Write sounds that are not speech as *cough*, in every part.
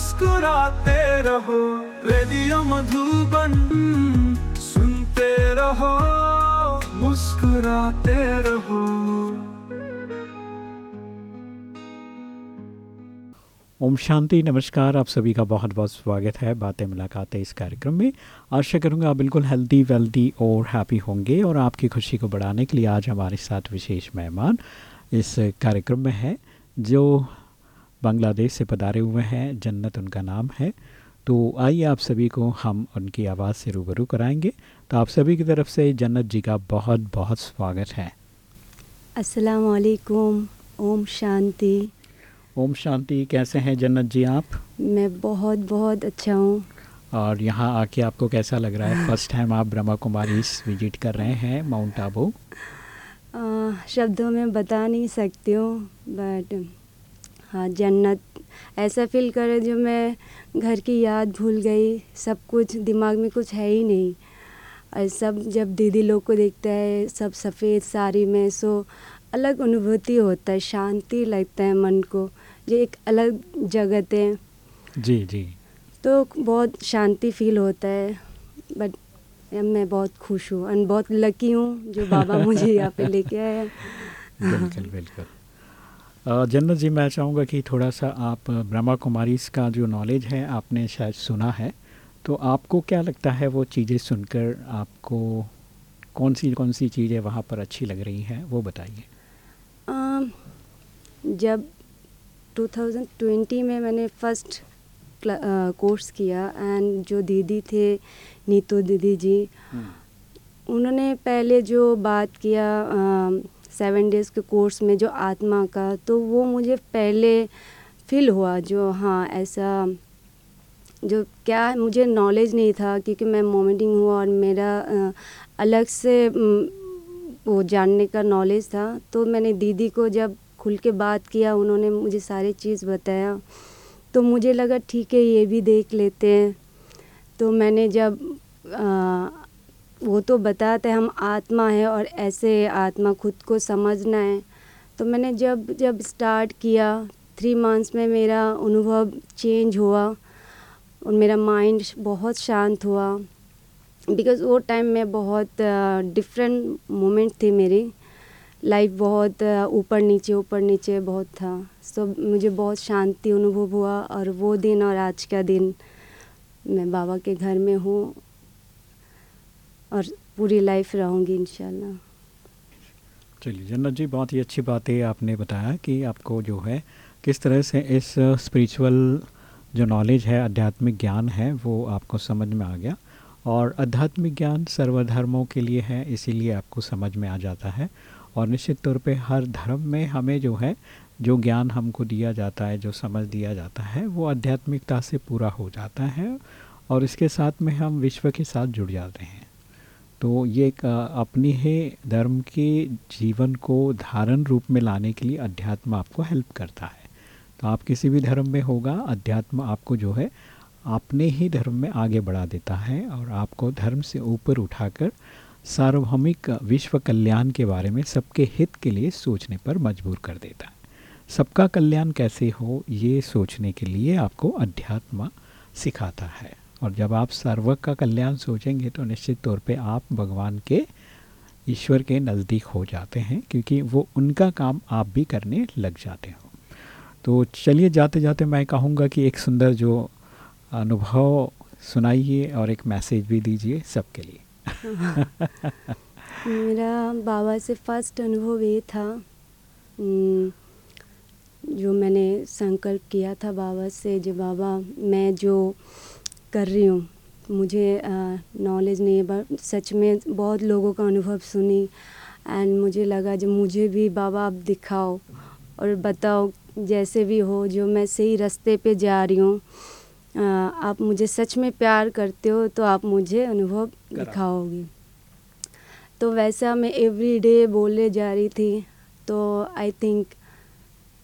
मुस्कुराते रहो, रेडियो मधुबन, सुनते रहो, मुस्कुराते रहो। ओम शांति, नमस्कार, आप सभी का बहुत बहुत स्वागत है बातें मुलाकातें इस कार्यक्रम में। आशा करूँगा आप बिल्कुल हेल्दी वेल्दी और हैप्पी होंगे और आपकी खुशी को बढ़ाने के लिए आज हमारे साथ विशेष मेहमान इस कार्यक्रम में है, जो बांग्लादेश से पधारे हुए हैं जन्नत उनका नाम है। तो आइए आप सभी को हम उनकी आवाज़ से रूबरू कराएँगे। तो आप सभी की तरफ़ से जन्नत जी का बहुत बहुत स्वागत है। अस्सलाम वालेकुम ओम शांति। ओम शांति कैसे हैं जन्नत जी आप? मैं बहुत बहुत अच्छा हूँ। और यहाँ आके आपको कैसा लग रहा है? *laughs* फ़र्स्ट टाइम आप ब्रह्मा कुमारी विज़िट कर रहे हैं माउंट आबू शब्दों में बता नहीं सकती हूँ बट हाँ जन्नत। ऐसा फील करे जो मैं घर की याद भूल गई। सब कुछ दिमाग में कुछ है ही नहीं। और सब जब दीदी लोग को देखता है सब सफ़ेद साड़ी में सो अलग अनुभूति होता है शांति लगता है मन को। जो एक अलग जगत है। जी जी। तो बहुत शांति फील होता है। बट मैं बहुत खुश हूँ। और बहुत लकी हूँ जो बाबा मुझे यहाँ पे लेके आया *laughs* बिल्कुल बिल्कुल। जन्नत जी मैं चाहूँगा कि थोड़ा सा आप ब्रह्मा कुमारी का जो नॉलेज है आपने शायद सुना है। तो आपको क्या लगता है वो चीज़ें सुनकर आपको कौन सी कौन सी चीज़ें वहाँ पर अच्छी लग रही हैं वो बताइए। जब 2020 में मैंने फ़र्स्ट कोर्स किया एंड जो दीदी थे नीतू दीदी जी उन्होंने पहले जो बात किया सेवन डेज़ के कोर्स में जो आत्मा का तो वो मुझे पहले फील हुआ जो हाँ ऐसा जो क्या मुझे नॉलेज नहीं था क्योंकि मैं मोमेंटिंग हुआ और मेरा अलग से वो जानने का नॉलेज था। तो मैंने दीदी को जब खुल के बात किया उन्होंने मुझे सारी चीज़ बताया। तो मुझे लगा ठीक है ये भी देख लेते हैं। तो मैंने जब आ, वो तो बताते हम आत्मा है और ऐसे आत्मा खुद को समझना है। तो मैंने जब जब स्टार्ट किया थ्री मंथ्स में मेरा अनुभव चेंज हुआ और मेरा माइंड बहुत शांत हुआ। बिकॉज़ वो टाइम में बहुत डिफरेंट मोमेंट थे मेरी। लाइफ बहुत ऊपर नीचे ऊपर नीचे बहुत था। सो मुझे बहुत शांति अनुभव हुआ और वो दिन और आज का दिन मैं बाबा के घर में हूँ। और पूरी लाइफ रहूँगी, इंशाल्लाह। चलिए, जन्नत जी, बहुत ही अच्छी बात है, आपने बताया कि आपको जो है, किस तरह से इस स्पिरिचुअल जो नॉलेज है, आध्यात्मिक ज्ञान है, वो आपको समझ में आ गया। और आध्यात्मिक ज्ञान सर्वधर्मों के लिए है, इसीलिए आपको समझ में आ जाता है। और निश्चित तौर पे हर धर्म में हमें जो है, जो ज्ञान हमको दिया जाता है, जो समझ दिया जाता है, वो आध्यात्मिकता से पूरा हो जाता है। और इसके साथ में हम विश्व के साथ जुड़ जाते हैं। तो ये एक अपनी ही धर्म के जीवन को धारण रूप में लाने के लिए अध्यात्म आपको हेल्प करता है। तो आप किसी भी धर्म में होगा, अध्यात्म आपको जो है, अपने ही धर्म में आगे बढ़ा देता है और आपको धर्म से ऊपर उठाकर सार्वभौमिक विश्व कल्याण के बारे में सबके हित के लिए सोचने पर मजबूर कर देता है। सबका कल्याण कैसे हो, ये सोचने के लिए आपको अध्यात्म सिखाता है। और जब आप सर्व का कल्याण सोचेंगे तो निश्चित तौर पे आप भगवान के, ईश्वर के नज़दीक हो जाते हैं, क्योंकि वो उनका काम आप भी करने लग जाते हो। तो चलिए जाते जाते मैं कहूँगा कि एक सुंदर जो अनुभव सुनाइए और एक मैसेज भी दीजिए सबके लिए। *laughs* मेरा बाबा से फ़र्स्ट अनुभव ये था जो मैंने संकल्प किया था बाबा से, जो बाबा मैं जो कर रही हूँ। मुझे नॉलेज नहीं है बट सच में बहुत लोगों का अनुभव सुनी एंड मुझे लगा जब मुझे भी बाबा आप दिखाओ और बताओ जैसे भी हो जो मैं सही रास्ते पे जा रही हूँ आप मुझे सच में प्यार करते हो तो आप मुझे अनुभव दिखाओगी। तो वैसा मैं एवरी डे बोले जा रही थी तो आई थिंक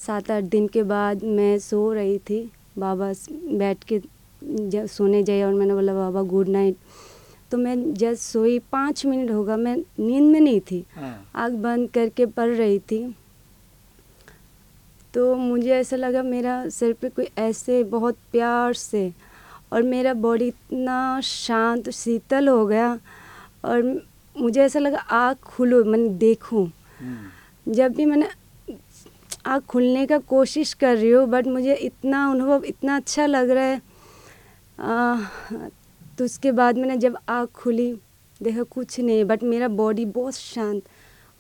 सात आठ दिन के बाद मैं सो रही थी बाबा बैठ के जब सोने जाए और मैंने बोला बाबा गुड नाइट तो मैं जब सोई पाँच मिनट होगा मैं नींद में नहीं थी। आग बंद करके पढ़ रही थी। तो मुझे ऐसा लगा मेरा सिर पे कोई ऐसे बहुत प्यार से और मेरा बॉडी इतना शांत शीतल हो गया और मुझे ऐसा लगा आँख खुलो मैंने देखूँ। हम्म। जब भी मैंने आँख खुलने का कोशिश कर रही हूँ बट मुझे इतना अनुभव इतना अच्छा लग रहा है। तो उसके बाद मैंने जब आँख खुली देखा कुछ नहीं बट मेरा बॉडी बहुत शांत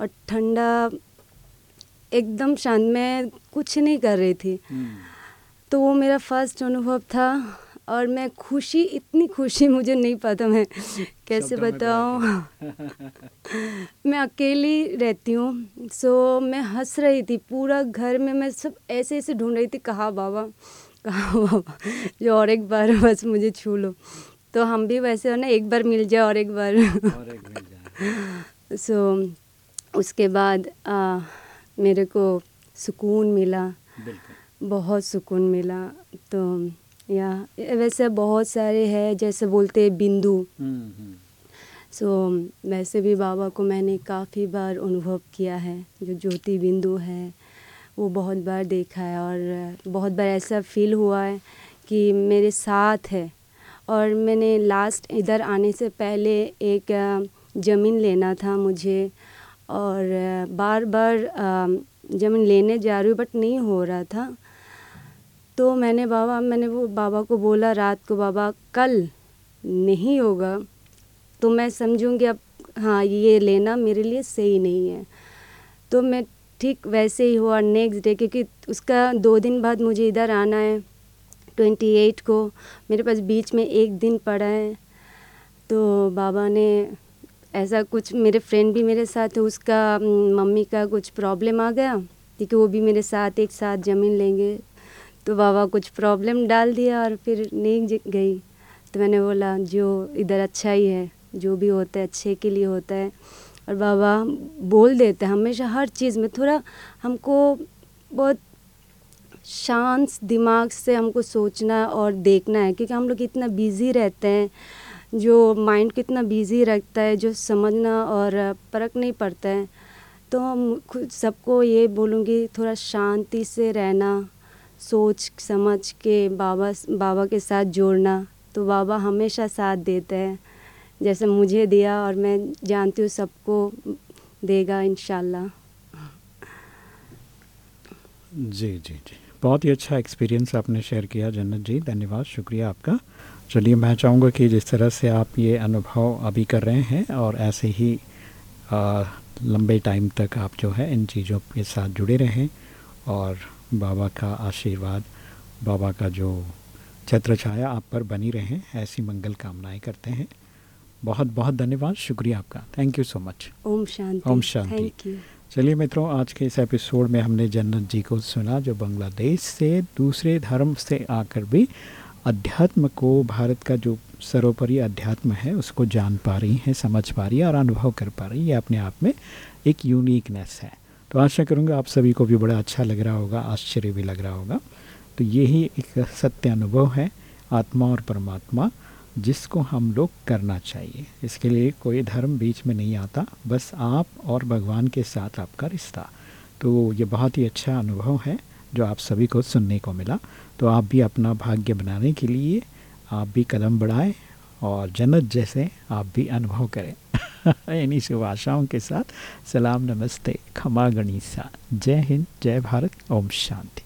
और ठंडा एकदम शांत मैं कुछ नहीं कर रही थी। हम्म। तो वो मेरा फ़र्स्ट अनुभव था और मैं खुशी इतनी खुशी मुझे नहीं पता मैं कैसे बताऊँ। *laughs* मैं अकेली रहती हूँ सो मैं हंस रही थी पूरा घर में मैं सब ऐसे ऐसे ढूंढ रही थी कहा बाबा कहाँ *laughs* जो और एक बार *laughs* बस मुझे छू लो। तो हम भी वैसे हो ना एक बार मिल जाए और एक बार। सो *laughs* so, उसके बाद आ, मेरे को सुकून मिला। बहुत सुकून मिला। तो या वैसे बहुत सारे हैं जैसे बोलते बिंदु। सो हम्म, हम्म। so, वैसे भी बाबा को मैंने काफ़ी बार अनुभव किया है जो ज्योति बिंदु है। वो बहुत बार देखा है और बहुत बार ऐसा फील हुआ है कि मेरे साथ है। और मैंने लास्ट इधर आने से पहले एक ज़मीन लेना था मुझे और बार बार ज़मीन लेने जा रही हूँ बट नहीं हो रहा था। तो मैंने बाबा, मैंने वो बाबा को बोला, रात को बाबा कल नहीं होगा तो मैं समझूँगी अब हाँ ये लेना मेरे लिए सही नहीं है। तो मैं ठीक वैसे ही हुआ नेक्स्ट डे क्योंकि उसका दो दिन बाद मुझे इधर आना है ट्वेंटी एट को। मेरे पास बीच में एक दिन पड़ा है। तो बाबा ने ऐसा कुछ, मेरे फ्रेंड भी मेरे साथ है, उसका मम्मी का कुछ प्रॉब्लम आ गया, क्योंकि वो भी मेरे साथ, एक साथ ज़मीन लेंगे। तो बाबा कुछ प्रॉब्लम डाल दिया और फिर नहीं गई। तो मैंने बोला, जो इधर अच्छा ही है, जो भी होता है, अच्छे के लिए होता है और बाबा बोल देते हैं, हमेशा हर चीज़ में थोड़ा हमको बहुत शांत दिमाग से हमको सोचना और देखना है, क्योंकि हम लोग इतना बिज़ी रहते हैं, जो माइंड को इतना बिज़ी रखता है, जो समझना और फ़र्क नहीं पड़ता है। तो हम खुद सबको ये बोलूँगी, थोड़ा शांति से रहना, सोच समझ के बाबा बाबा के साथ जोड़ना तो बाबा हमेशा साथ देते हैं। जैसे मुझे दिया और मैं जानती हूँ सबको देगा इन जी जी जी। बहुत ही अच्छा एक्सपीरियंस आपने शेयर किया जन्नत जी। धन्यवाद शुक्रिया आपका। चलिए मैं चाहूँगा कि जिस तरह से आप ये अनुभव अभी कर रहे हैं और ऐसे ही आ, लंबे टाइम तक आप जो है इन चीज़ों के साथ जुड़े रहें और बाबा का आशीर्वाद बाबा का जो छत्र छाया आप पर बनी रहें ऐसी मंगल कामनाएँ करते हैं। बहुत बहुत धन्यवाद। शुक्रिया आपका। थैंक यू सो मच ओम शांति। ओम शांति। चलिए मित्रों आज के इस एपिसोड में हमने जन्नत जी को सुना जो बांग्लादेश से दूसरे धर्म से आकर भी अध्यात्म को भारत का जो सर्वोपरि अध्यात्म है उसको जान पा रही हैं समझ पा रही है और अनुभव कर पा रही है। ये अपने आप में एक यूनिकनेस है। तो आशा करूँगा आप सभी को भी बड़ा अच्छा लग रहा होगा आश्चर्य भी लग रहा होगा। तो यही एक सत्य अनुभव है आत्मा और परमात्मा। जिसको हम लोग करना चाहिए। इसके लिए कोई धर्म बीच में नहीं आता, बस आप और भगवान के साथ आपका रिश्ता। तो ये बहुत ही अच्छा अनुभव है, जो आप सभी को सुनने को मिला। तो आप भी अपना भाग्य बनाने के लिए आप भी कदम बढ़ाएँ और जन्नत जैसे आप भी अनुभव करें। *laughs* इन्हीं शुभ आशाओं के साथ सलाम नमस्ते, खमा गणिसा। जय हिंद, जय भारत, ओम शांति।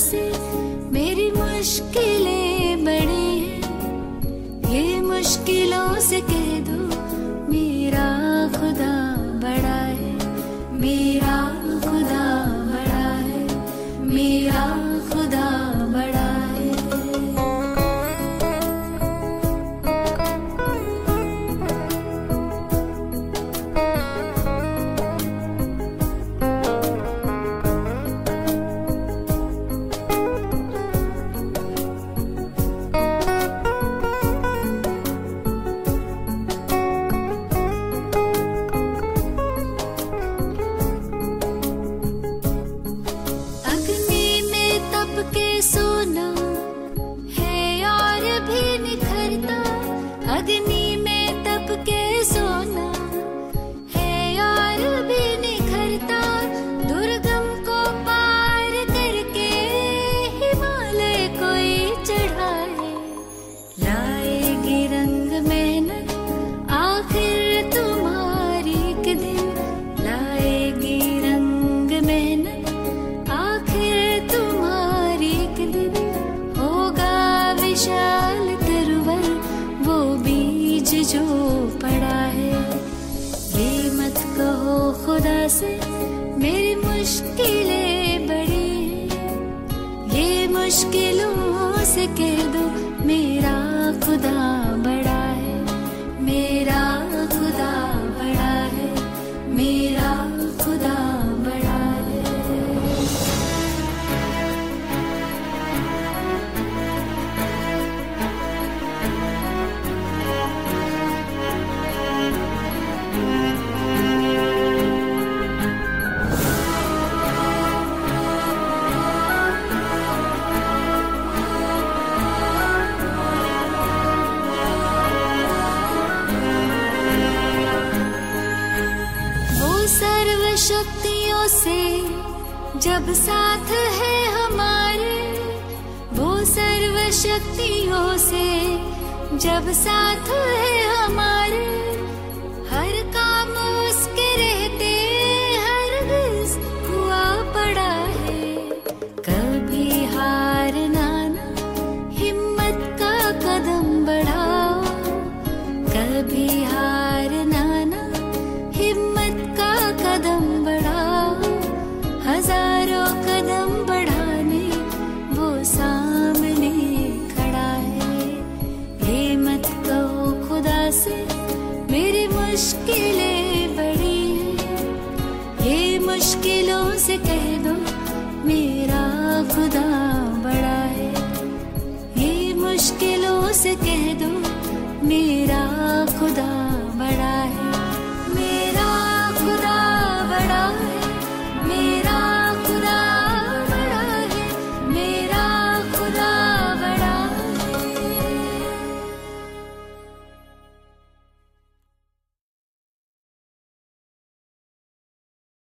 से मेरी मुश्किलें बड़ी हैं। ये मुश्किलों से कह दो que lo sé que शक्तियों से जब साथ है हमारे, वो सर्व शक्तियों से जब साथ है हमारे, हर काम उसके रहते हर गज हुआ पड़ा है। कभी हार ना हिम्मत का कदम बढ़ाओ, कभी हार